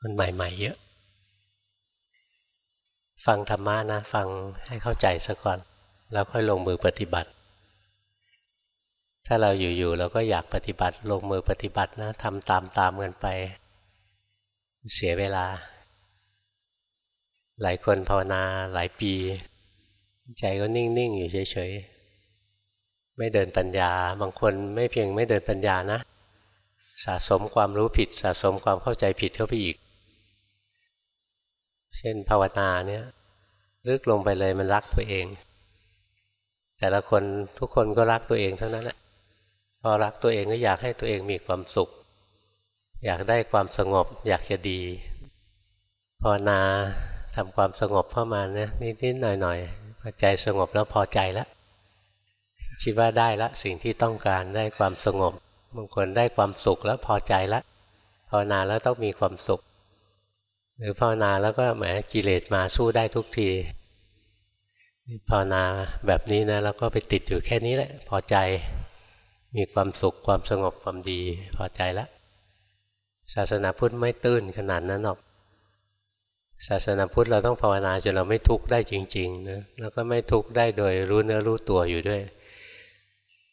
คนใหม่ ๆ เยอะ ฟังธรรมะนะ ฟังให้เข้าใจซะก่อน แล้วค่อยลงมือปฏิบัติ ถ้าเราอยู่ๆเราก็อยากปฏิบัติลงมือปฏิบัตินะทำตามๆกันไป เสียเวลา หลายคนภาวนาหลายปี ใจก็นิ่ง ๆ อยู่เฉยๆ ไม่เดินปัญญา บางคนไม่เพียงไม่เดินปัญญานะสะสมความรู้ผิดสะสมความเข้าใจผิดเข้าไปอีก เช่นภาวนาเนี่ยลึกลงไปเลยมันรักตัวเอง แต่ละคนทุกคนก็รักตัวเองเทั้งนั้นแหละพอรักตัวเองก็อยากให้ตัวเองมีความสุข อยากได้ความสงบ อยากจะดีภาวนาทำความสงบเข้ามาเนี่ยนิดๆหน่อยๆพอใจสงบแล้วพอใจแล้วคิดว่าได้ละสิ่งที่ต้องการได้ความสงบบางคนได้ความสุขแล้วพอใจล้วภาวนาแล้วต้องมีความสุข หรือภาวนาแล้วก็แหมกิเลสมาสู้ได้ทุกทีภาวนาแบบนี้นะแล้วก็ไปติดอยู่แค่นี้แหละ พอใจมีความสุขความสงบความดีพอใจแล้วศาสนาพุทธไม่ตื้นขนาดนั้นหรอก ศาสนาพุทธเราต้องภาวนาจนเราไม่ทุกข์ได้จริงๆนะแล้วก็ไม่ทุกข์ได้โดยรู้เนื้อรู้ตัวอยู่ด้วย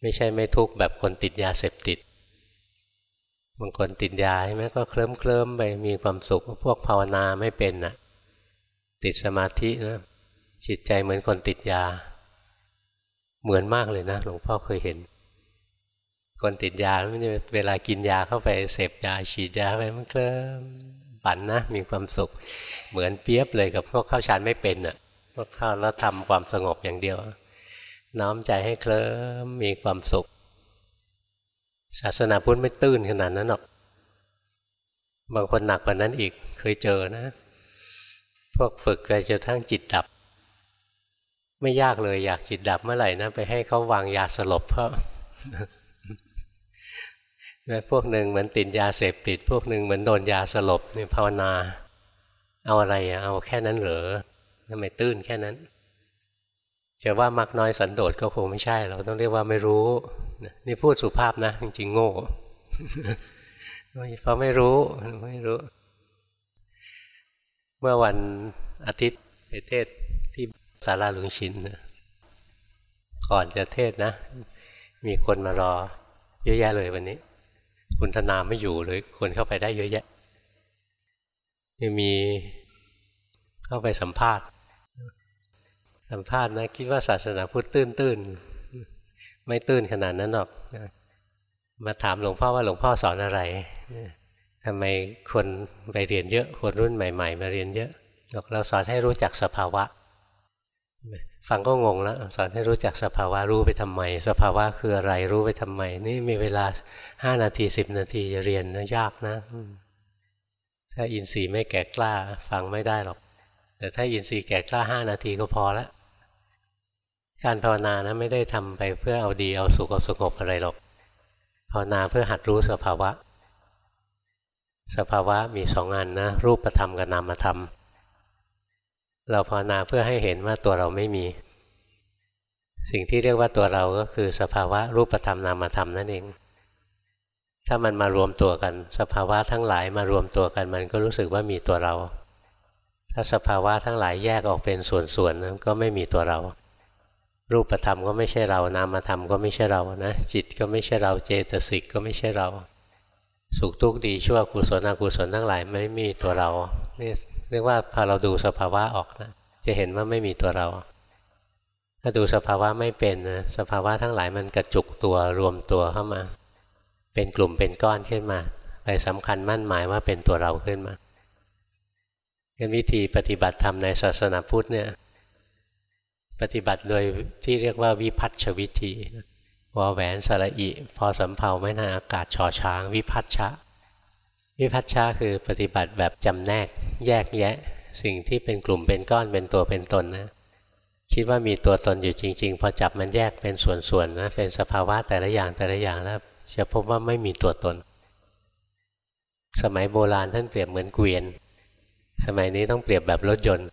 ไม่ใช่ไม่ทุกข์แบบคนติดยาเสพติด บางคนติดยาใช่ไหมก็เคลิ้มเคลิ้มไปมีความสุขพวกภาวนาไม่เป็นนะ่ะ ติดสมาธินะจิตใจเหมือนคนติดยา เหมือนมากเลยนะหลวงพ่อเคยเห็น คนติดยาไม่ได้เวลากินยาเข้าไปเสพยาฉีดยาไปมันเคลิ้มฝันนะมีความสุข เหมือนเปียบเลยกับพวกเข้าฌานไม่เป็นอะพวกเข้าแล้วทำความสงบอย่างเดียว น้อมใจให้เคลิ้มมีความสุข ศาสนาพุทธไม่ตื้นขนาดนั้นหรอก บางคนหนักกว่านั้นอีกเคยเจอนะ พวกฝึกไปจนทั้งจิตดับ ไม่ยากเลยอยากจิตดับเมื่อไหร่นะไปให้เขาวางยาสลบเพราะพวกหนึ่งเหมือนติดยาเสพติด พวกหนึ่งเหมือนโดนยาสลบนี่ภาวนา เอาอะไรเอาแค่นั้นเหรอทำไมตื้นแค่นั้น จะว่ามักน้อยสันโดษก็คงไม่ใช่ เราต้องเรียกว่าไม่รู้ นี่พูดสุภาพนะ จริงๆโง่เพราะไม่รู้ไม่รู้ เมื่อวันอาทิตย์เทศที่ศาลาหลวงชินก่อนจะเทศนะ มีคนมารอ เยอะแยะเลยวันนี้ คุณธนาไม่อยู่เลยคนเข้าไปได้เยอะแยะยังมีเข้าไปสัมภาษณ์ สัมภาษณ์นะ คิดว่าศาสนาพุทธตื้นตื้น ไม่ตื้นขนาดนั้นหรอกมาถามหลวงพ่อว่าหลวงพ่อสอนอะไรทำไมคนไปเรียนเยอะคนรุ่นใหม่ ๆ มาเรียนเยอะบอกเราสอนให้รู้จักสภาวะ ฟังก็งงแล้วสอนให้รู้จักสภาวะรู้ไปทำไม สภาวะคืออะไรรู้ไปทำไม นี่มีเวลาห้านาทีสิบนาทีจะเรียนนะยากนะถ้าอินทรีย์ไม่แก่กล้า ฟังไม่ได้หรอก แต่ถ้าอินทรีย์แก่กล้าห้านาทีก็พอและ การภาวนานะไม่ได้ทำไปเพื่อเอาดีเอาสุขเอาสงบอะไรหรอกภาวนาเพื่อหัดรู้สภาวะ สภาวะมีสองอันนะรูปธรรมกับนามธรรม เราภาวนาเพื่อให้เห็นว่าตัวเราไม่มี สิ่งที่เรียกว่าตัวเราก็คือสภาวะรูปธรรมนามธรรมนั่นเอง ถ้ามันมารวมตัวกัน สภาวะทั้งหลายมารวมตัวกันมันก็รู้สึกว่ามีตัวเรา ถ้าสภาวะทั้งหลายแยกออกเป็นส่วนๆนั้นก็ไม่มีตัวเรา รูปธรรมก็ไม่ใช่เรา นามธรรมก็ไม่ใช่เรานะ จิตก็ไม่ใช่เรา เจตสิกก็ไม่ใช่เรา สุขทุกข์ดีชั่วกุศลอกุศลทั้งหลายไม่มีตัวเรา นี่เรียกว่าพอเราดูสภาวะออกนะ จะเห็นว่าไม่มีตัวเรา ถ้าดูสภาวะไม่เป็นนะ สภาวะทั้งหลายมันกระจุกตัวรวมตัวเข้ามา เป็นกลุ่มเป็นก้อนขึ้นมา ไปสำคัญมั่นหมายว่าเป็นตัวเราขึ้นมากันวิธีปฏิบัติธรรมในศาสนาพุทธเนี่ย ปฏิบัติโดยที่เรียกว่าวิพัฒชวิธีวอแหวนสระอิพอสำเพาไม่นาอากาศชอช้าง วิพัฒชะ วิพัฒชะคือปฏิบัติแบบจำแนก แยกแยะ สิ่งที่เป็นกลุ่มเป็นก้อนเป็นตัวเป็นตนนะคิดว่ามีตัวตนอยู่จริง ๆ พอจับมันแยกเป็นส่วนๆนะเป็นสภาวะแต่ละอย่างแต่ละอย่างแล้วจะพบว่าไม่มีตัวตน สมัยโบราณท่านเปรียบเหมือนเกวียน สมัยนี้ต้องเปรียบแบบรถยนต์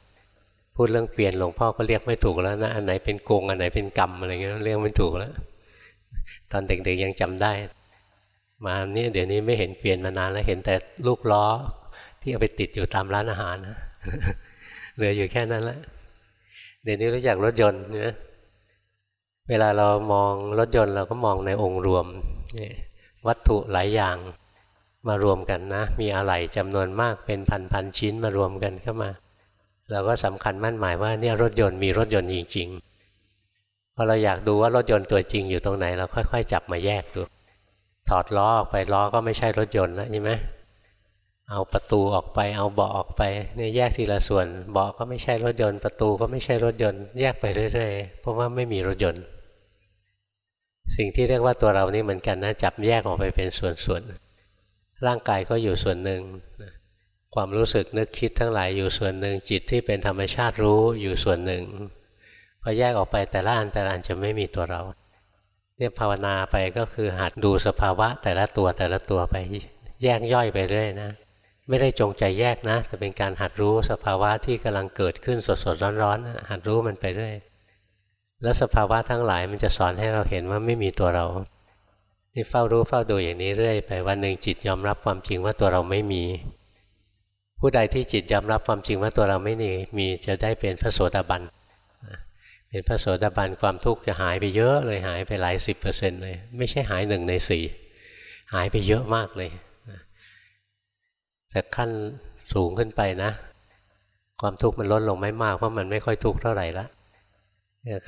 พูดเรื่องเกวียนหลวงพ่อก็เรียกไม่ถูกแล้วนะอันไหนเป็นโกงอันไหนเป็นกรรมอะไรเงี้ยเรียกไม่ถูกแล้วตอนเด็กๆยังจำได้ มานี่เดี๋ยวนี้ไม่เห็นเกวียนมานานแล้วเห็นแต่ลูกล้อ ที่เอาไปติดอยู่ตามร้านอาหารนะเหลืออยู่แค่นั้นแหละเดี๋ยวนี้รู้จักรถยนต์เนี่ยเวลาเรามองรถยนต์เราก็มองในองค์รวมวัตถุหลายอย่างมารวมกันนะ มีอะไหล่จำนวนมากเป็นพันๆชิ้นมารวมกันเข้ามา เราก็สำคัญมั่นหมายว่าเนี่ยรถยนต์มีรถยนต์จริงๆพอเราอยากดูว่ารถยนต์ตัวจริงอยู่ตรงไหน เราค่อย ๆ จับมาแยกดูถอดล้อออกไปล้อก็ไม่ใช่รถยนต์แล้วใช่ไหมเอาประตูออกไปเอาเบาะออกไปเนี่ยแยกทีละส่วนเบาะก็ไม่ใช่รถยนต์ ประตูก็ไม่ใช่รถยนต์ แยกไปเรื่อยๆเพราะว่าไม่มีรถยนต์ สิ่งที่เรียกว่าตัวเรานี่เหมือนกันนะจับแยกออกไปเป็นส่วนๆร่างกายก็อยู่ส่วนหนึ่ง ความรู้สึกนึกคิดทั้งหลายอยู่ส่วนหนึ่งจิตที่เป็นธรรมชาติรู้อยู่ส่วนหนึ่งพอแยกออกไปแต่ละอันแต่ละอันจะไม่มีตัวเราเนี่ยภาวนาไปก็คือหัดดูสภาวะแต่ละตัวแต่ละตัวไป แยกย่อยไปเรื่อยนะ ไม่ได้จงใจแยกนะ แต่เป็นการหัดรู้สภาวะที่กำลังเกิดขึ้นสดๆร้อนๆหัดรู้มันไปเรื่อยแล้วสภาวะทั้งหลายมันจะสอนให้เราเห็นว่าไม่มีตัวเรานี่เฝ้ารู้เฝ้าดูอย่างนี้เรื่อยไปวันหนึ่งจิตยอมรับความจริงว่าตัวเราไม่มี ผู้ใดที่จิตยอมรับความจริงว่าตัวเราไม่มีมีจะได้เป็นพระโสดาบันเป็นพระโสดาบันความทุกข์จะหายไปเยอะเลยหายไปหลายสิบเปอร์เซ็นต์เลย ไม่ใช่หายหนึ่งในสี่หายไปเยอะมากเลยแต่ขั้นสูงขึ้นไปนะ ความทุกข์มันลดลงไม่มากเพราะมันไม่ค่อยทุกข์เท่าไหร่ละ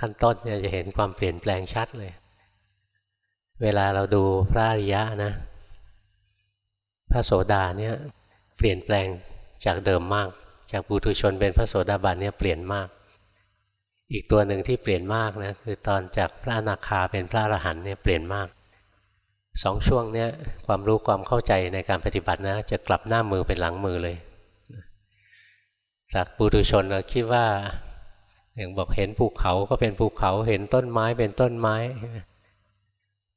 ขั้นต้นเนี่ยจะเห็นความเปลี่ยนแปลงชัดเลย เวลาเราดูพระอริยะนะ พระโสดาเนี่ยเปลี่ยนแปลง จากเดิมมาก จากปุถุชนเป็นพระโสดาบันเนี่ยเปลี่ยนมาก อีกตัวหนึ่งที่เปลี่ยนมากนะคือตอนจากพระอนาคาเป็นพระอรหันต์เนี่ยเปลี่ยนมากสองช่วงเนี้ยความรู้ความเข้าใจในการปฏิบัตินะ จะกลับหน้ามือเป็นหลังมือเลยจากปุถุชนเราคิดว่าอย่างบอกเห็นภูเขาก็เป็นภูเขาเห็นต้นไม้เป็นต้นไม้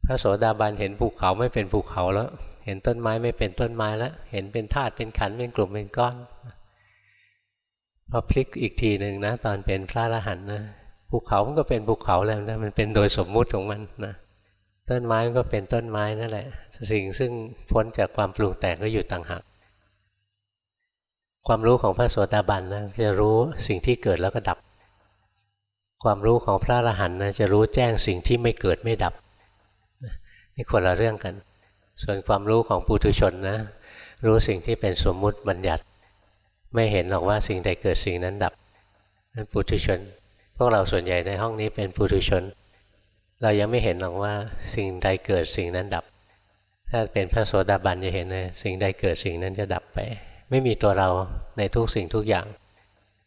พระโสดาบันเห็นภูเขาไม่เป็นภูเขาแล้ว เห็นต้นไม้ไม่เป็นต้นไม้แล้ว เห็นเป็นธาตุเป็นขันเป็นกลุ่มเป็นก้อนพอพลิกอีกทีหนึ่งนะ ตอนเป็นพระอรหันต์นะภูเขามันก็เป็นภูเขาแล้วนะมันเป็นโดยสมมุติของมันนะต้นไม้มันก็เป็นต้นไม้นั่นแหละ สิ่งซึ่งพ้นจากความปรุงแต่งก็อยู่ต่างหากความรู้ของพระโสดาบันนะจะรู้สิ่งที่เกิดแล้วก็ดับ ความรู้ของพระอรหันต์นะจะรู้แจ้งสิ่งที่ไม่เกิดไม่ดับนี่คนละเรื่องกัน ส่วนความรู้ของปุถุชนนะรู้สิ่งที่เป็นสมมุติบัญญัติ ไม่เห็นหรอกว่าสิ่งใดเกิดสิ่งนั้นดับปุถุชน พวกเราส่วนใหญ่ในห้องนี้เป็นปุถุชน เรายังไม่เห็นหรอกว่าสิ่งใดเกิดสิ่งนั้นดับ ถ้าเป็นพระโสดาบันจะเห็นเลยสิ่งใดเกิดสิ่งนั้นจะดับไป ไม่มีตัวเราในทุกสิ่งทุกอย่าง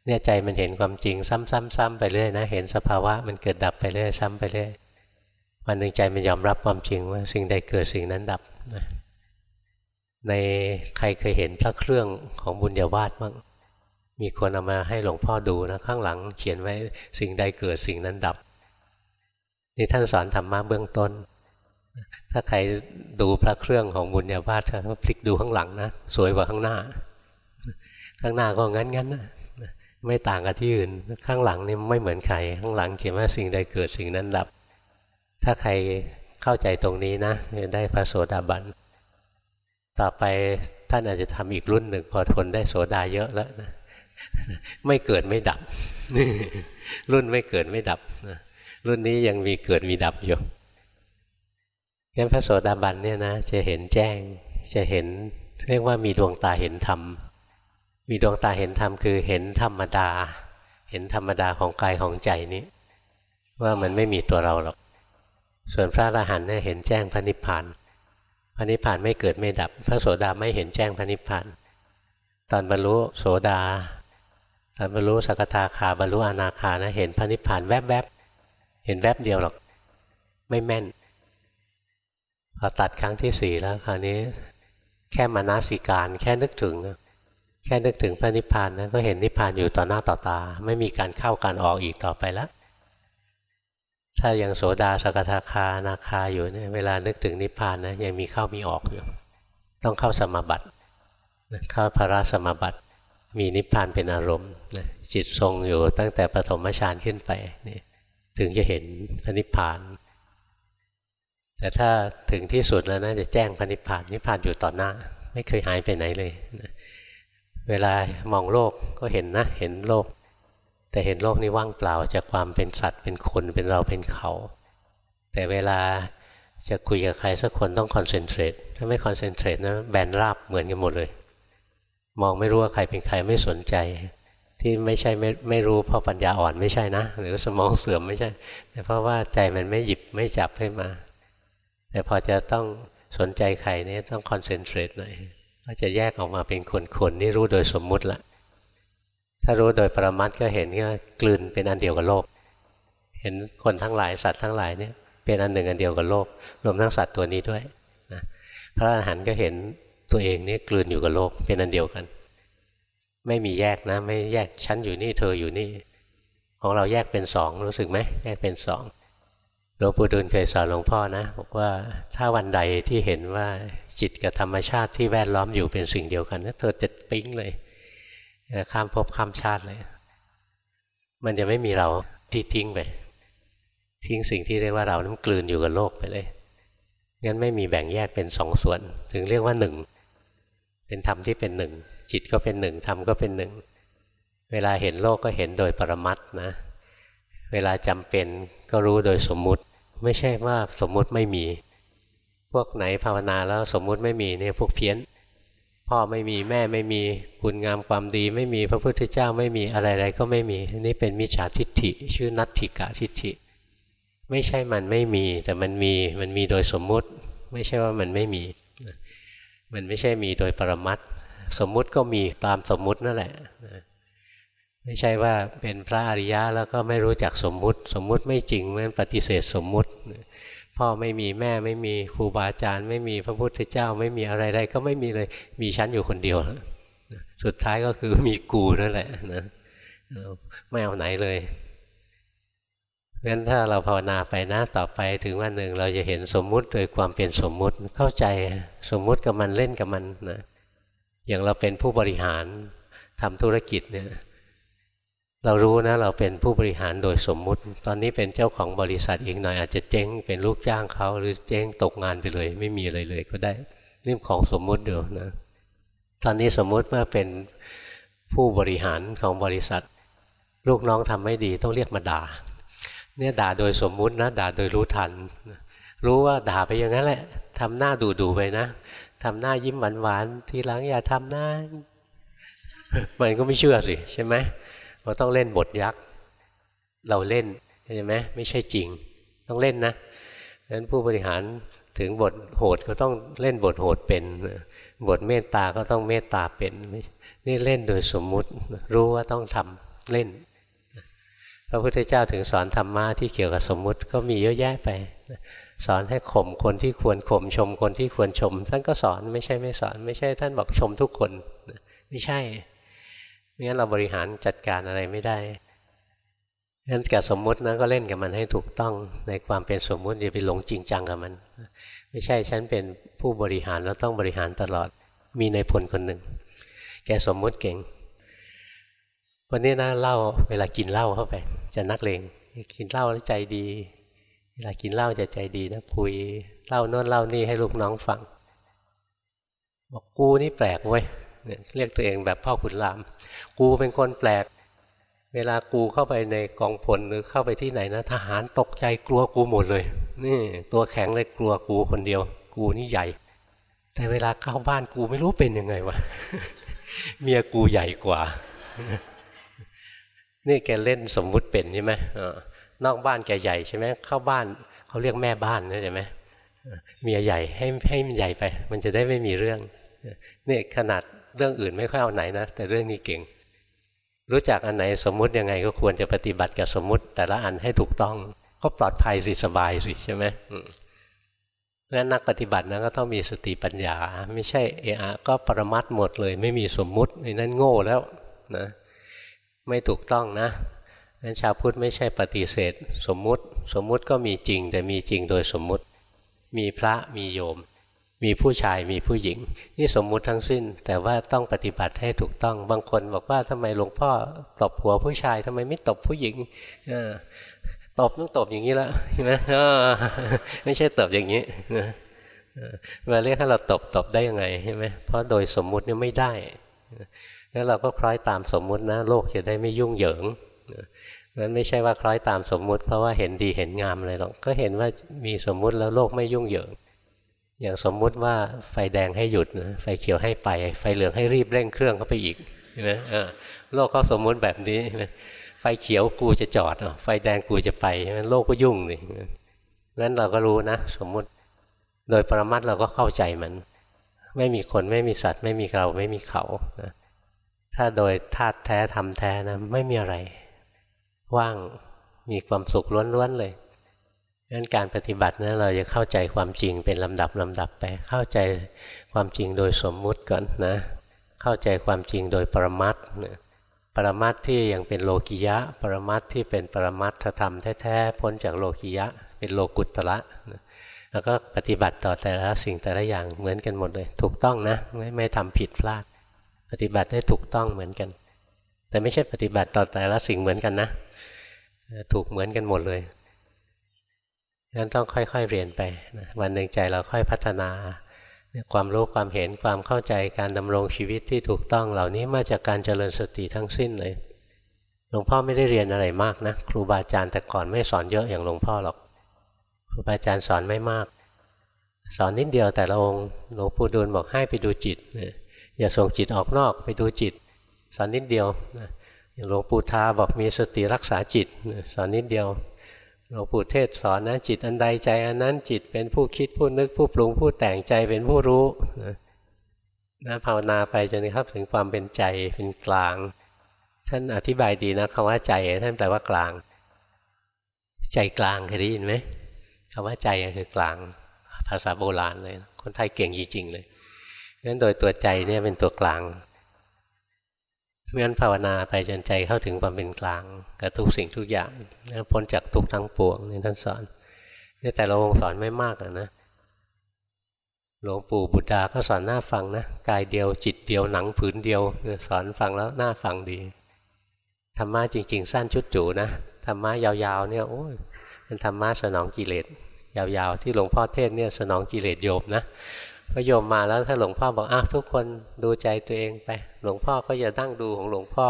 เนี่ยใจมันเห็นความจริงซ้ำๆๆไปเรื่อยนะเห็นสภาวะมันเกิดดับไปเรื่อยซ้ำไปเรื่อยวันหนึ่งใจมันยอมรับความจริงว่าสิ่งใดเกิดสิ่งนั้นดับ นะในใครเคยเห็นพระเครื่องของบุญญาวาสบ้างมีคนเอามาให้หลวงพ่อดูนะข้างหลังเขียนไว้สิ่งใดเกิดสิ่งนั้นดับ นี่ท่านสอนธรรมะเบื้องต้น ถ้าใครดูพระเครื่องของบุญญาบาทก็พลิกดูข้างหลังนะสวยกว่าข้างหน้า ข้างหน้าก็งั้นงั้นนะไม่ต่างกับที่อื่น ข้างหลังนี่ไม่เหมือนใครข้างหลังเขียนว่าสิ่งใดเกิดสิ่งนั้นดับ ถ้าใคร เข้าใจตรงนี้นะได้พระโสดาบัน ต่อไปท่านอาจจะทำอีกรุ่นหนึ่งพอทนได้โสดาเยอะแล้วนะไม่เกิดไม่ดับ รุ่นไม่เกิดไม่ดับนะรุ่นนี้ยังมีเกิดมีดับอยู่งั้นพระโสดาบันเนี่ยนะจะเห็นแจ้งจะเห็นเรียกว่ามีดวงตาเห็นธรรม มีดวงตาเห็นธรรมคือเห็นธรรมดา เห็นธรรมดาของกายของใจนี้ ว่ามันไม่มีตัวเราหรอก ส่วนพระอรหันต์เนี่ยเห็นแจ้งพระนิพพานพระนิพพานไม่เกิดไม่ดับ พระโสดาไม่เห็นแจ้งพระนิพพาน ตอนบรรลุโสดา ตอนบรรลุสกทาคาบรรลุอนาคานะเห็นพระนิพพานแวบๆเห็นแวบเดียวหรอก ไม่แม่นพอตัดครั้งที่สี่แล้วคราวนี้ แค่มานาสิการแค่นึกถึง แค่นึกถึงพระนิพพานนะก็เห็นนิพพานอยู่ต่อหน้าต่อตา ไม่มีการเข้าการออกอีกต่อไปแล้ว ถ้ายังโสดาสกทาคานาคาอยู่เนี่ยเวลานึกถึงนิพพานนะยังมีเข้ามีออกอยู่ ต้องเข้าสมาบัติเข้าพระราสมาบัติ มีนิพพานเป็นอารมณ์จิตทรงอยู่ตั้งแต่ปฐมฌานขึ้นไปนี่ถึงจะเห็นพระนิพพาน แต่ถ้าถึงที่สุดแล้วนะจะแจ้งพระนิพพานนิพพานอยู่ต่อหน้า ไม่เคยหายไปไหนเลย เวลามองโลกก็เห็นนะ เห็นโลก แต่เห็นโลกนี้ว่างเปล่าจากความเป็นสัตว์เป็นคนเป็นเราเป็นเขา แต่เวลาจะคุยกับใครสักคนต้องคอนเซนเทรตถ้าไม่คอนเซนเทรตนะแบนราบเหมือนกันหมดเลย มองไม่รู้ว่าใครเป็นใครไม่สนใจ ที่ไม่ใช่ไม่ไม่รู้เพราะปัญญาอ่อนไม่ใช่นะ หรือสมองเสื่อมไม่ใช่แต่เพราะว่าใจมันไม่หยิบไม่จับให้มา แต่พอจะต้องสนใจใครนี่ต้องคอนเซนเทรตหน่อยก็จะแยกออกมาเป็นคนๆนี่รู้โดยสมมุติละ ถ้ารู้โดยปรมัตก็เห็นว่ากลืนเป็นอันเดียวกับโลก เห็นคนทั้งหลายสัตว์ทั้งหลายเนี่ยเป็นอันหนึ่งอันเดียวกับโลก รวมทั้งสัตว์ตัวนี้ด้วยนะพระอรหันต์ก็เห็นตัวเองนี่กลืนอยู่กับโลกเป็นอันเดียวกัน ไม่มีแยกนะ ไม่แยกฉันอยู่นี่เธออยู่นี่ ของเราแยกเป็นสองรู้สึกไหมแยกเป็นสองหลวงปู่ดูลเคยสอนหลวงพ่อนะบอกว่าถ้าวันใดที่เห็นว่าจิตกับธรรมชาติที่แวดล้อมอยู่เป็นสิ่งเดียวกันเธอจะปิ๊งเลย ข้ามภพข้ามชาติเลย มันจะไม่มีเราที่ทิ้งไป ทิ้งสิ่งที่เรียกว่าเรานั้นกลืนอยู่กับโลกไปเลย งั้นไม่มีแบ่งแยกเป็นสองส่วน ถึงเรียกว่าหนึ่ง เป็นธรรมที่เป็นหนึ่ง จิตก็เป็นหนึ่ง ธรรมก็เป็นหนึ่ง เวลาเห็นโลกก็เห็นโดยปรมัตนะ เวลาจำเป็นก็รู้โดยสมมุติ ไม่ใช่ว่าสมมุติไม่มี พวกไหนภาวนาแล้วสมมุติไม่มีเนี่ยพวกเพี้ยน พ่อไม่มีแม่ไม่มีคุณงามความดี ไม่มีพระพุทธเจ้าไม่มีอะไรๆก็ไม่มีนี่เป็นมิจฉาทิฏฐิ ชื่อนัตถิกะทิฏฐิ ไม่ใช่มันไม่มี แต่มันมีมันมีโดยสมมุติ ไม่ใช่ว่ามันไม่มี มันไม่ใช่มีโดยปรมัตสมมุติก็มีตามสมมุตินั่นแหละไม่ใช่ว่าเป็นพระอริยะแล้วก็ไม่รู้จักสมมุติ สมมุติไม่จริงมันปฏิเสธสมมุติ พ่อไม่มีแม่ไม่มีครูบาอาจารย์ ไม่มีพระพุทธเจ้า ไม่มีอะไรใดก็ไม่มีเลยมีฉันอยู่คนเดียวสุดท้ายก็คือมีกูนั่นแหละนะไม่เอาไหนเลยงั้นถ้าเราภาวนาไปนะต่อไปถึงวันหนึ่งเราจะเห็นสมมุติโดยความเป็นสมมุติเข้าใจสมมุติกับมันเล่นกับมันนะอย่างเราเป็นผู้บริหารทำธุรกิจเนี่ย เรารู้นะเราเป็นผู้บริหารโดยสมมุติ ตอนนี้เป็นเจ้าของบริษัทอีกหน่อยอาจจะเจ๊งเป็นลูกจ้างเขาหรือเจ๊งตกงานไปเลย ไม่มีอะไรเลยก็ได้นี่ของสมมุติเดียวนะตอนนี้สมมุติเมื่อเป็นผู้บริหารของบริษัท ลูกน้องทำไม่ดีต้องเรียกมาด่า เนี่ยด่าโดยสมมุตินะด่าโดยรู้ทัน รู้ว่าด่าไปอย่างนั้นแหละทำหน้าดูดูไปนะทำหน้ายิ้มหวานหวานทีหลังอย่าทำหน้ามันก็ไม่เชื่อสิใช่ไหม เราต้องเล่นบทยักษ์เราเล่นใช่ไหมไม่ใช่จริง ต้องเล่นนะดังนั้นผู้บริหารถึงบทโหดก็ต้องเล่นบทโหดเป็น บทเมตตาก็ต้องเมตตาเป็นนี่เล่นโดยสมมุติรู้ว่าต้องทำเล่นพระพุทธเจ้าถึงสอนธรรมะที่เกี่ยวกับสมมุติก็มีเยอะแยะไป สอนให้ข่มคนที่ควรข่มชมคนที่ควรชม ท่านก็สอนไม่ใช่ไม่สอน ไม่ใช่ท่านบอกชมทุกคน ไม่ใช่ ไม่งั้นเราบริหารจัดการอะไรไม่ได้งั้นกับสมมุตินะก็เล่นกับมันให้ถูกต้องในความเป็นสมมุติอย่าไปหลงจริงจังกับมัน ไม่ใช่ฉันเป็นผู้บริหารแล้วต้องบริหารตลอดมีในผลคนหนึ่ง แกสมมุติเก่ง วันนี้นะเล่าเวลากินเหล้าเข้าไป จะนักเลงกินเหล้าแล้วใจดี เวลากินเหล้าจะใจดีนะคุยเล่าโน้นเล่านี่ให้ลูกน้องฟัง บอกกูนี่แปลกเว้ย เรียกตัวเองแบบพ่อขุนราม กูเป็นคนแปลก เวลากูเข้าไปในกองพลหรือเข้าไปที่ไหนนะ ทหารตกใจกลัวกูหมดเลย นี่ตัวแข็งเลยกลัวกูคนเดียว กูนี่ใหญ่ แต่เวลาเข้าบ้านกูไม่รู้เป็นยังไงวะเมียกูใหญ่กว่า นี่แกเล่นสมมุติเป็นใช่ไหมนอกบ้านแกใหญ่ใช่ไหมเข้าบ้านเขาเรียกแม่บ้านนะใช่ไหมเมียใหญ่ให้ให้มันใหญ่ไป มันจะได้ไม่มีเรื่องนี่ขนาด เรื่องอื่นไม่ค่อยเอาไหนนะ แต่เรื่องนี้เก่ง รู้จักอันไหนสมมุติยังไงก็ควรจะปฏิบัติกับสมมุติ แต่ละอันให้ถูกต้อง ก็ปลอดภัยสิสบายสิใช่ไหมเพราะฉะนั้นนักปฏิบัตินะก็ต้องมีสติปัญญา ไม่ใช่เอะก็ปรมัดหมดเลย ไม่มีสมมุติในนั้นโง่แล้วนะไม่ถูกต้องนะนั้นชาวพุทธไม่ใช่ปฏิเสธ สมมุติ สมมุติก็มีจริง แต่มีจริงโดยสมมุติ มีพระมีโยม มีผู้ชายมีผู้หญิง นี่สมมุติทั้งสิ้น แต่ว่าต้องปฏิบัติให้ถูกต้อง บางคนบอกว่าทำไมหลวงพ่อตบหัวผู้ชายทำไมไม่ตบผู้หญิงตบต้องตบอย่างนี้แล้วใช่ไหมไม่ใช่ตบอย่างนี้มาเรียกให้เราตบตบได้ยังไงใช่ไหมเพราะโดยสมมุตินี่ไม่ได้งั้นเราก็คล้อยตามสมมุตินะ โลกจะได้ไม่ยุ่งเหยิงนั้นไม่ใช่ว่าคล้อยตามสมมุติ เพราะว่าเห็นดีเห็นงามอะไรหรอกก็เห็นว่ามีสมมุติแล้วโลกไม่ยุ่งเหยิง อย่างสมมุติว่าไฟแดงให้หยุดนะไฟเขียวให้ไป ไฟเหลืองให้รีบเร่งเครื่องเข้าไปอีกใช่ไหมโลกเขาสมมุติแบบนี้ไฟเขียวกูจะจอดไฟแดงกูจะไปโลกก็ยุ่งเลยงั้นเราก็รู้นะ สมมุติโดยปรมัตเราก็เข้าใจมัน ไม่มีคนไม่มีสัตว์ ไม่มีเราไม่มีเขานะถ้าโดยธาตุแท้ทำแท้นะไม่มีอะไร ว่างมีความสุขล้วนๆเลย งั้นการปฏิบัตินะเราจะเข้าใจความจริงเป็นลำดับลำดับไป เข้าใจความจริงโดยสมมุติก่อนนะ เข้าใจความจริงโดยปรมัตนะปรมัตที่ยังเป็นโลกิยะ ปรมัตที่เป็นปรมัตถธรรมแท้ๆพ้นจากโลกิยะ เป็นโลกุตตะแล้วก็ปฏิบัติต่อแต่ละสิ่งแต่ละอย่างเหมือนกันหมดเลย ถูกต้องนะ ไม่ไม่ทำผิดพลาด ปฏิบัติได้ถูกต้องเหมือนกัน แต่ไม่ใช่ปฏิบัติต่อแต่ละสิ่งเหมือนกันนะ ถูกเหมือนกันหมดเลย งั้นต้องค่อยๆเรียนไปนะวันหนึ่งใจเราค่อยพัฒนา ความรู้ความเห็นความเข้าใจการดำรงชีวิตที่ถูกต้องเหล่านี้มาจากการเจริญสติทั้งสิ้นเลยหลวงพ่อไม่ได้เรียนอะไรมากนะ ครูบาอาจารย์แต่ก่อนไม่สอนเยอะอย่างหลวงพ่อหรอก ครูบาอาจารย์สอนไม่มาก สอนนิดเดียวแต่ละองค์หลวงปู่ดูลบอกให้ไปดูจิตอย่าส่งจิตออกนอกไปดูจิต สอนนิดเดียวอย่างหลวงปู่ทาบอกมีสติรักษาจิต สอนนิดเดียว หลวงปู่เทศสอนนะจิตอันใดใจอันนั้นจิตเป็นผู้คิดผู้นึกผู้ปรุงผู้แต่งใจเป็นผู้รู้นะภาวนาไปจนครับถึงความเป็นใจเป็นกลาง ท่านอธิบายดีนะคำว่าใจท่านแปลว่ากลาง ใจกลางเคยได้ยินไหมคำว่าใจคือกลาง ภาษาโบราณเลย คนไทยเก่งจริงๆเลยงั้นโดยตัวใจเนี่ยเป็นตัวกลาง เมื่อนั้นภาวนาไปจนใจเข้าถึงความเป็นกลางกับทุกสิ่งทุกอย่างแล้วพ้นจากทุกทั้งปวงนี่ท่านสอนนี่แต่เราองสอนไม่มากนะหลวงปู่บุตดาก็สอนหน้าฟังนะกายเดียวจิตเดียวหนังผืนเดียวสอนฟังแล้วหน้าฟังดีธรรมะจริง ๆ สั้นชุดจูนะธรรมะยาวๆเนี่ยโอ้ยเป็นธรรมะสนองกิเลสยาวๆ ที่หลวงพ่อเทศเนี่ยสนองกิเลสโยมนะ พอโยมมาแล้วถ้าหลวงพ่อบอกอ้าวทุกคนดูใจตัวเองไป หลวงพ่อก็จะตั้งดูของหลวงพ่อ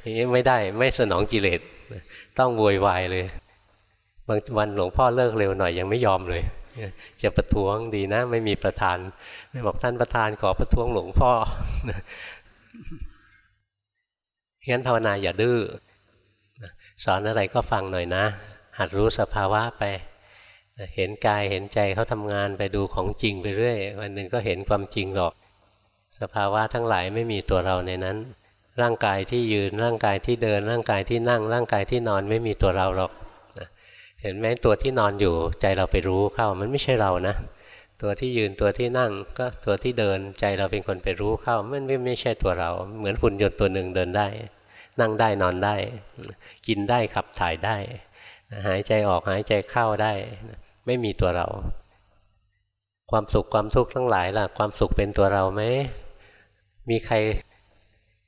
อย่างนี้ไม่ได้ไม่สนองกิเลสต้องโวยวายเลยบางวันหลวงพ่อเลิกเร็วหน่อยยังไม่ยอมเลยจะประท้วงดีนะ ไม่มีประธาน ไม่บอกท่านประธานขอประท้วงหลวงพ่องั้นภาวนาอย่าดื้อสอนอะไรก็ฟังหน่อยนะ หัดรู้สภาวะไป เห็นกายเห็นใจเขาทำงานไปดูของจริงไปเรื่อยวันหนึ่งก็เห็นความจริงหรอก สภาวะทั้งหลายไม่มีตัวเราในนั้น ร่างกายที่ยืนร่างกายที่เดิน ร่างกายที่นั่ง ร่างกายที่นอนไม่มีตัวเราหรอกเห็นไหมตัวที่นอนอยู่ใจเราไปรู้เข้ามันไม่ใช่เรานะ ตัวที่ยืนตัวที่นั่งก็ตัวที่เดินใจเราเป็นคนไปรู้เข้ามันไม่ไม่ใช่ตัวเรา เหมือนหุ่นยนต์ตัวหนึ่งเดินได้ นั่งได้นอนได้ กินได้ขับถ่ายได้ หายใจออกหายใจเข้าได้ ไม่มีตัวเรา ความสุขความทุกข์ทั้งหลายล่ะ ความสุขเป็นตัวเราไหมมีใคร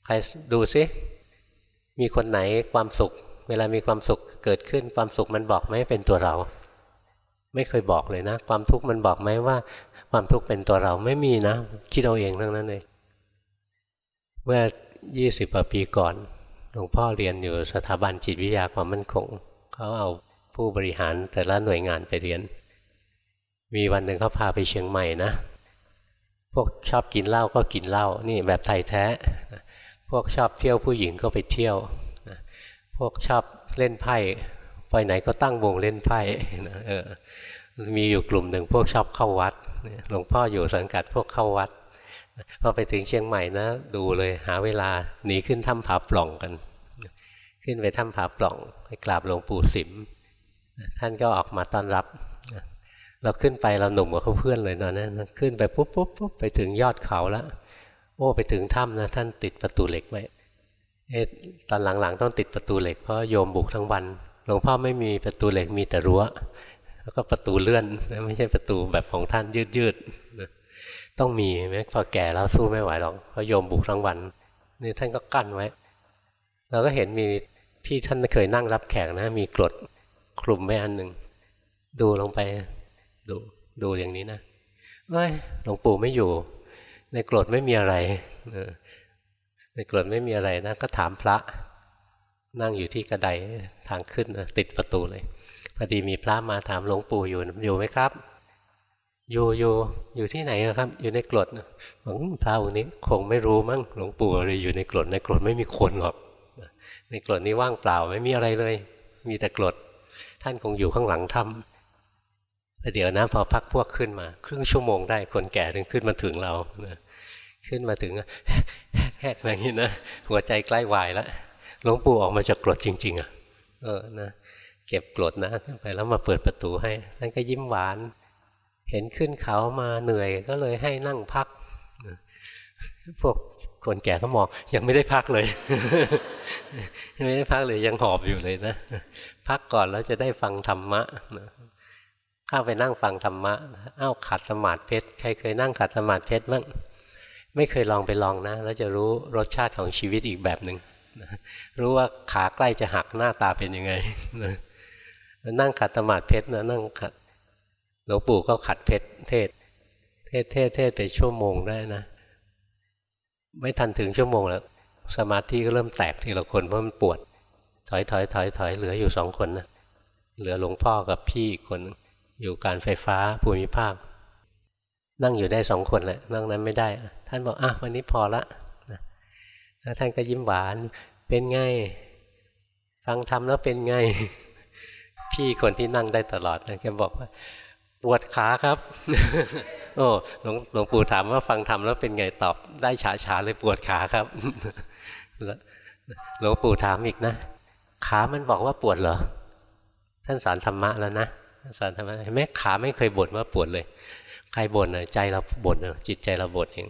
ใครดูซิมีคนไหนความสุข เวลามีความสุขเกิดขึ้น ความสุขมันบอกไหมเป็นตัวเรา ไม่เคยบอกเลยนะ ความทุกข์มันบอกไหมว่า ความทุกข์เป็นตัวเราไม่มีนะคิดเอาเองทั้งนั้นเลยเมื่อยี่สิบปีก่อนหลวงพ่อเรียนอยู่สถาบันจิตวิทยาความมั่นคงเขาเอา ผู้บริหารแต่ละหน่วยงานไปเรียน มีวันหนึ่งเขาพาไปเชียงใหม่นะ พวกชอบกินเหล้าก็กินเหล้านี่แบบไทยแท้ พวกชอบเที่ยวผู้หญิงก็ไปเที่ยว พวกชอบเล่นไพ่ไปไหนก็ตั้งวงเล่นไพ่เออมีอยู่กลุ่มหนึ่งพวกชอบเข้าวัดหลวงพ่ออยู่สังกัดพวกเข้าวัดพอไปถึงเชียงใหม่นะ ดูเลยหาเวลาหนีขึ้นถ้ำผาปล่องกัน ขึ้นไปถ้ำผาปล่อง ไปกราบหลวงปู่สิม ท่านก็ออกมาต้อนรับ เราขึ้นไปเราหนุ่มกว่าเพื่อนเลยตอนนั้นขึ้นไปปุ๊บปุ๊บปุ๊บไปถึงยอดเขาแล้ว โอ้ไปถึงถ้ำนะท่านติดประตูเหล็กไว้เอตอนหลังๆต้องติดประตูเหล็กเพราะโยมบุกทั้งวันหลวงพ่อไม่มีประตูเหล็กมีแต่รั้ว แล้วก็ประตูเลื่อนไม่ใช่ประตูแบบของท่านยืดยืดต้องมีไหมพอแก่แล้วสู้ไม่ไหวหรอกเพราะโยมบุกทั้งวันนี่ท่านก็กั้นไว้ เราก็เห็นมีที่ท่านเคยนั่งรับแขกนะ มีกรด คลุมไว้อันหนึ่งดูลงไปดูดูอย่างนี้นะเอ้ยหลวงปู่ไม่อยู่ ในกรดไม่มีอะไรในกรดไม่มีอะไรนะก็ถามพระ นั่งอยู่ที่กระไดทางขึ้นติดประตูเลยพอดีมีพระมาถามหลวงปู่อยู่อยู่ไหมครับ อยู่อยู่อยู่ที่ไหนครับ อยู่ในกรดหลวงพระองค์นี้คงไม่รู้มั้งหลวงปู่อะไรอยู่ในกรดในกรดไม่มีคนหรอกในกรดนี้ว่างเปล่าไม่มีอะไรเลย มีแต่กรด ท่านคงอยู่ข้างหลังถ้ำเดี๋ยวนะพอพักพวกขึ้นมา ครึ่งชั่วโมงได้คนแก่ถึงขึ้นมาถึงเราขึ้นมาถึงแฮกอย่างนี้นะหัวใจใกล้วายแล้วหลวงปู่ออกมาจากกรดจริง ๆ อะ เออนะเก็บกรดนะขึ้นไปแล้วมาเปิดประตูให้ท่านก็ยิ้มหวาน เห็นขึ้นเขามาเหนื่อยก็เลยให้นั่งพักพวก คนแก่ก็มองยังไม่ได้พักเลยไม่ได้พักเลยยังหอบอยู่เลยนะพักก่อนแล้วจะได้ฟังธรรมะเข้าไปนั่งฟังธรรมะอ้าวขัดสมาธิเพชรใครเคยนั่งขัดสมาธิเพชรบ้างไม่เคยลองไปลองนะแล้วจะรู้รสชาติของชีวิตอีกแบบหนึ่งรู้ว่าขาใกล้จะหักหน้าตาเป็นยังไงนั่งขัดสมาธิเพชรนะนั่งขัดหลวงปู่ก็ขัดเพชรเทศเทศเทศเทศไปชั่วโมงได้นะ ไม่ทันถึงชั่วโมงแล้ว สมาธิก็เริ่มแตกทีละคนเพราะมันปวด ถอยถอยถอยถอยเหลืออยู่สองคนนะเหลือหลวงพ่อกับพี่อีกคนอยู่การไฟฟ้าภูมิภาค นั่งอยู่ได้สองคนแหละนั่งนั้นไม่ได้ ท่านบอกอะวันนี้พอละแล้วท่านก็ยิ้มหวานเป็นไงฟังทำแล้วเป็นไง พี่คนที่นั่งได้ตลอดนะแกบอกว่า ปวดขาครับ โอ้หลวงหลวงปู่ถามว่าฟังธรรมแล้วเป็นไงตอบได้ฉาฉาเลยปวดขาครับหลวงปู่ถามอีกนะขามันบอกว่าปวดเหรอท่านสอนธรรมะแล้วนะสอนธรรมะแม้ขาไม่เคยบ่นว่าปวดเลย ใครบ่นเน่ยใจเราบ่นเน่ยจิตใจเราบ่นเอง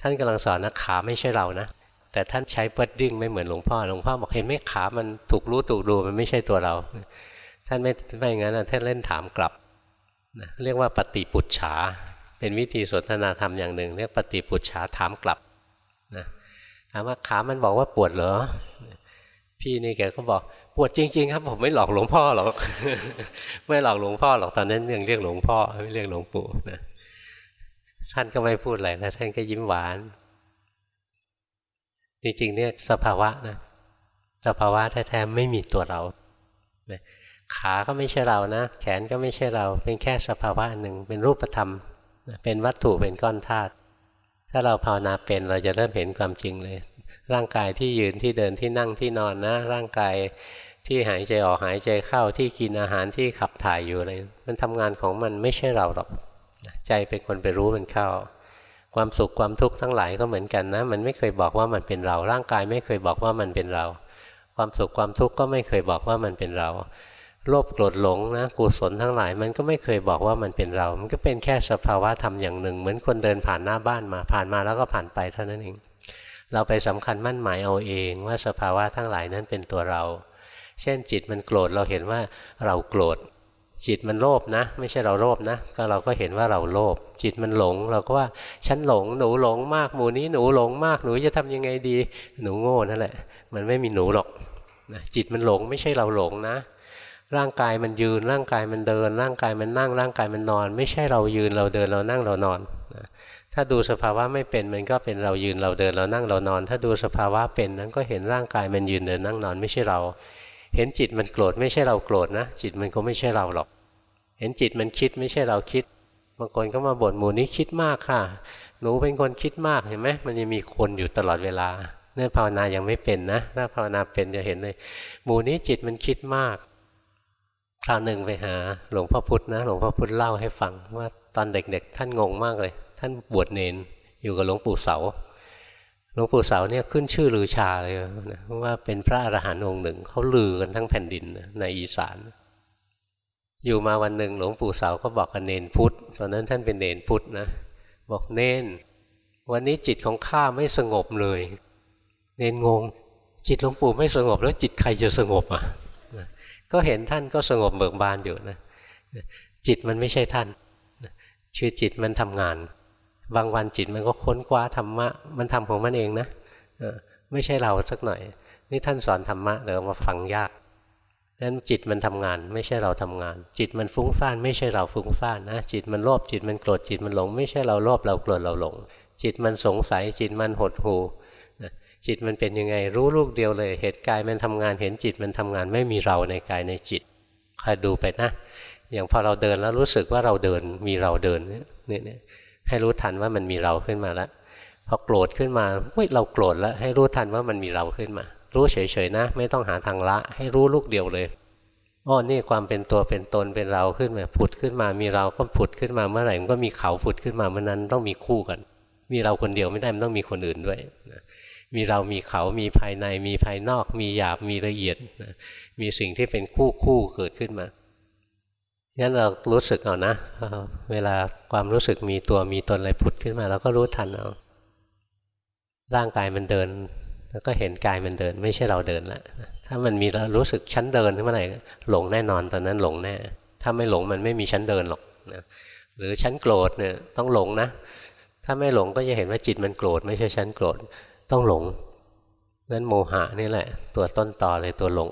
ท่านกำลังสอนนะขาไม่ใช่เรานะแต่ท่านใช้เปิดดิ้งไม่เหมือนหลวงพ่อหลวงพ่อบอกเห็นไหมขามันถูกรู้ถูกดูมันไม่ใช่ตัวเรา ท่านไม่ไม่งั้นท่านเล่นถามกลับ นะเรียกว่าปฏิปุจฉา เป็นวิธีสนทนาธรรมอย่างหนึ่ง เรียกปฏิปุจฉาถามกลับนะถามว่าขามันบอกว่าปวดเหรอ พี่นี่แกก็บอกปวดจริง ๆ ครับ ผมไม่หลอกหลวงพ่อหรอกไม่หลอกหลวงพ่อหรอกตอนนั้นยังเรียกหลวงพ่อไม่เรียกหลวงปู่นะท่านก็ไม่พูดอะไรนะท่านก็ยิ้มหวาน จริงๆเนี่ยสภาวะนะสภาวะแท้ๆไม่มีตัวเรา ขาก็ไม่ใช่เรานะ แขนก็ไม่ใช่เรา เป็นแค่สภาวะหนึ่ง เป็นรูปธรรม เป็นวัตถุ เป็นก้อนธาตุ ถ้าเราภาวนาเป็นเราจะเริ่มเห็นความจริงเลย ร่างกายที่ยืนที่เดินที่นั่งที่นอนนะ ร่างกายที่หายใจออกหายใจเข้าที่กินอาหารที่ขับถ่ายอยู่อะไร มันทำงานของมันไม่ใช่เราหรอก ใจเป็นคนไปรู้มันเข้า ความสุขความทุกข์ทั้งหลายก็เหมือนกันนะ มันไม่เคยบอกว่ามันเป็นเรา ร่างกายไม่เคยบอกว่ามันเป็นเรา ความสุขความทุกข์ก็ไม่เคยบอกว่ามันเป็นเรา โลภโกรธหลงนะกุศลทั้งหลาย มันก็ไม่เคยบอกว่ามันเป็นเรา มันก็เป็นแค่สภาวะธรรมอย่างหนึ่ง เหมือนคนเดินผ่านหน้าบ้านมา ผ่านมาแล้วก็ผ่านไปเท่านั้นเอง เราไปสำคัญมั่นหมายเอาเองว่าสภาวะทั้งหลายนั้นเป็นตัวเรา เช่นจิตมันโกรธเราเห็นว่าเราโกรธ จิตมันโลภนะ ไม่ใช่เราโลภนะ ก็เราก็เห็นว่าเราโลภ จิตมันหลง เราก็ว่าฉันหลง หนูหลงมาก หมู่นี้หนูหลงมาก หนูจะทำยังไงดี หนูโง่นั่นแหละ มันไม่มีหนูหรอก จิตมันหลงไม่ใช่เราหลงนะ ร่างกายมันยืน ร่างกายมันเดิน ร่างกายมันนั่ง ร่างกายมันนอน ไม่ใช่เรายืนเราเดินเรานั่งเรานอนถ้าดูสภาวะไม่เป็นมันก็เป็นเรายืนเราเดินเรานั่งเรานอน ถ้าดูสภาวะเป็นนั้นก็เห็นร่างกายมันยืนเดินนั่งนอนไม่ใช่เรา เห็นจิตมันโกรธไม่ใช่เราโกรธนะ จิตมันก็ไม่ใช่เราหรอก เห็นจิตมันคิดไม่ใช่เราคิดบางคนก็มาบ่นหมู่นี้คิดมากค่ะ หนูเป็นคนคิดมากเห็นไหมมันยังมีคนอยู่ตลอดเวลาเนี่ยภาวนายังไม่เป็นนะถ้าภาวนาเป็นจะเห็นเลยหมู่นี้จิตมันคิดมาก คราวหนึ่งไปหาหลวงพ่อพุธนะหลวงพ่อพุธเล่าให้ฟังว่าตอนเด็กๆ ท่านงงมากเลย ท่านบวชเนนอยู่กับหลวงปู่เสาหลวงปู่เสาเนี่ยขึ้นชื่อลือชาเลยนะว่าเป็นพระอรหันต์องค์หนึ่งเขาลือกันทั้งแผ่นดินในอีสาน อยู่มาวันหนึ่งหลวงปู่เสาก็บอกกับเนนพุทธตอนนั้นท่านเป็นเนนพุทธนะบอกเนนวันนี้จิตของข้าไม่สงบเลย เนนงง จิตหลวงปู่ไม่สงบแล้วจิตใครจะสงบอะ ก็เห็นท่านก็สงบเบิกบานอยู่นะจิตมันไม่ใช่ท่านชื่อจิตมันทำงาน บางวันจิตมันก็ค้นคว้าธรรมะ มันทำของมันเองนะไม่ใช่เราสักหน่อย นี่ท่านสอนธรรมะเดี๋ยวมาฟังยากนั้นจิตมันทำงาน ไม่ใช่เราทำงาน จิตมันฟุ้งซ่านไม่ใช่เราฟุ้งซ่านนะจิตมันโลภจิตมันโกรธจิตมันหลง ไม่ใช่เราโลภเราโกรธเราหลง จิตมันสงสัยจิตมันหดหู่ จิตมันเป็นยังไงรู้ลูกเดียวเลย เหตุกายมันทำงานเห็นจิตมันทำงานไม่มีเราในกายในจิตคอยดูไปนะอย่างพอเราเดินแล้วรู้สึกว่าเราเดินมีเราเดินเนี่ยให้รู้ทันว่ามันมีเราขึ้นมาแล้วพอโกรธขึ้นมาเฮ้ยเราโกรธแล้ว ให้รู้ทันว่ามันมีเราขึ้นมา รู้เฉยๆนะ ไม่ต้องหาทางละ ให้รู้ลูกเดียวเลยอ๋อนี่ความเป็นตัวเป็นตนเป็นเราขึ้นมาผุดขึ้นมา มีเราก็ผุดขึ้นมาเมื่อไหร่มันก็มีเขาผุดขึ้นมาเมื่อนั้นต้องมีคู่กัน มีเราคนเดียวไม่ได้มันต้องมีคนอื่นด้วยนะ มีเรามีเขามีภายในมีภายนอก มีหยาบมีละเอียดนะมีสิ่งที่เป็นคู่คู่เกิดขึ้นมางั้นเรารู้สึกเอานะเวลาความรู้สึกมีตัวมีตนอะไรผุดขึ้นมาเราก็รู้ทันเอาร่างกายมันเดิน แล้วก็เห็นกายมันเดิน ไม่ใช่เราเดินล้วถ้ามันมีแล้วรู้สึกชั้นเดินเมื่อไหร่หลงแน่นอนตอนนั้นหลงแน่ถ้าไม่หลงมันไม่มีชั้นเดินหรอกนะหรือชั้นโกรธเนี่ยต้องหลงนะ ถ้าไม่หลงก็จะเห็นว่าจิตมันโกรธไม่ใช่ชั้นโกรธ ต้องหลงนั้นโมหะนี่แหละ ตัวต้นต่อเลยตัวหลง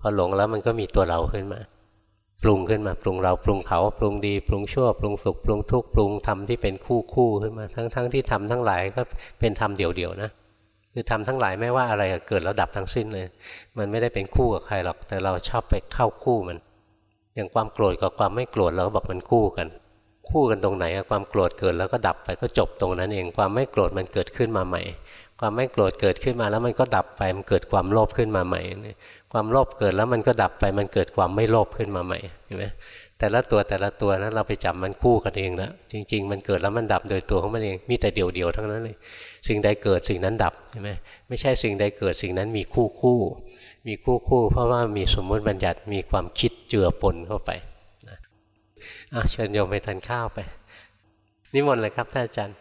พอหลงแล้วมันก็มีตัวเราขึ้นมา ปรุงขึ้นมาปรุงเราปรุงเขา ปรุงดี ปรุงชั่ว ปรุงสุขปรุงทุกข์ปรุงธรรมที่เป็นคู่คู่ขึ้นมา ทั้งทั้งที่ทำทั้งหลายก็เป็นธรรมเดี่ยวๆนะคือทำทั้งหลายไม่ว่าอะไรเกิดแล้วดับทั้งสิ้นเลย มันไม่ได้เป็นคู่กับใครหรอกแต่เราชอบไปเข้าคู่มัน อย่างความโกรธกับความไม่โกรธเราบอกมันคู่กัน คู่กันตรงไหนความโกรธเกิดแล้วก็ดับไปก็จบตรงนั้นเองความไม่โกรธมันเกิดขึ้นมาใหม่ ความไม่โกรธเกิดขึ้นมาแล้วมันก็ดับไปมันเกิดความโลภขึ้นมาใหม่ ความโลภเกิดแล้วมันก็ดับไปมันเกิดความไม่โลภขึ้นมาใหม่เห็นไหมแต่ละตัวแต่ละตัวนั้นเราไปจับมันคู่กันเองแล้วจริง ๆ มันเกิดแล้วมันดับโดยตัวของมันเองมีแต่เดี่ยวๆทั้งนั้นเลย สิ่งใดเกิดสิ่งนั้นดับใช่ไหมไม่ใช่สิ่งใดเกิดสิ่งนั้นมีคู่คู่มีคู่คู่ เพราะว่ามีสมมุติบัญญัติมีความคิดเจือปนเข้าไปนะเชิญโยมไปทานข้าวไป นิมนต์เลยครับท่านอาจารย์